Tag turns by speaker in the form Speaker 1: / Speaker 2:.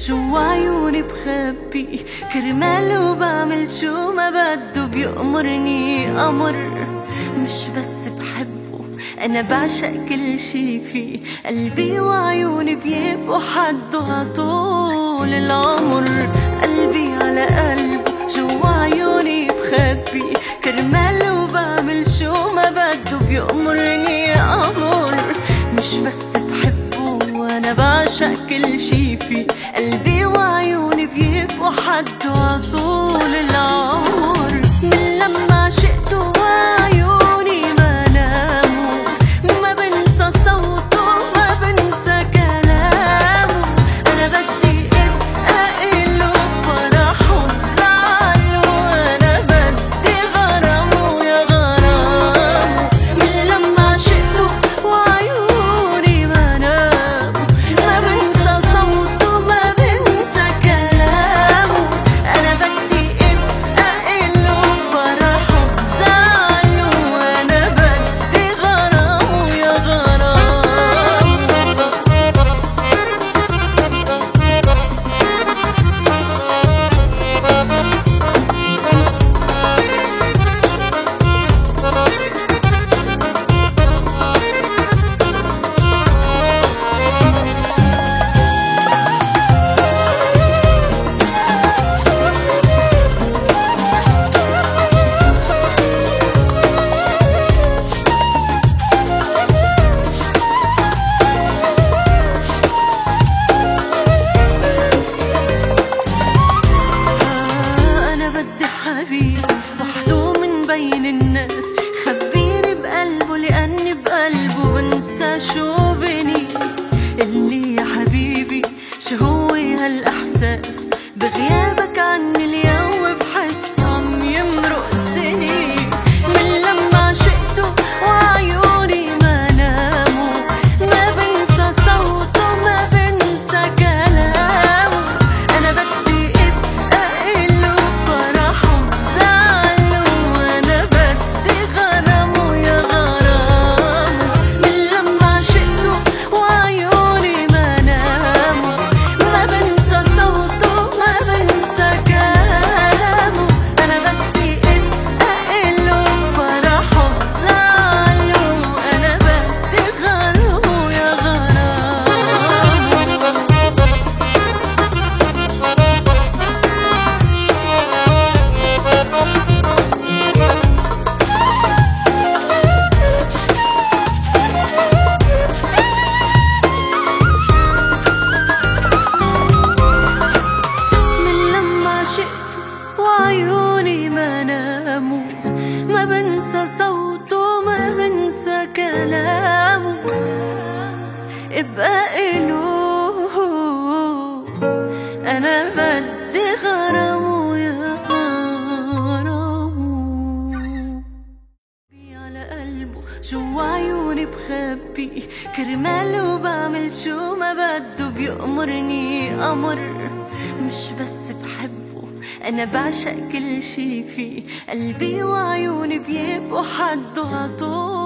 Speaker 1: جوا عيوني بخبي؟ كرماله بعمل شو ما بده بيأمرني أمر مش بس بحبه. أنا بعشق كل شي فيه. قلبي وعيوني بيبقوا حده عطول العمر. قلبي على قلبه جوا عيوني بخبي؟ كرماله كل شي فيه قلبي وعيوني بيبقوا حده عطول العمر. 说。كلامه ابقى إله أنا بدي غرامه يا غرامه على قلبه جوا عيوني بخبي. كرماله بعمل شو ما بده بيأمرني أمر. مش بس بحبه أنا بعشق كل شي فيه. قلبي وعيوني بيبقوا حده عطول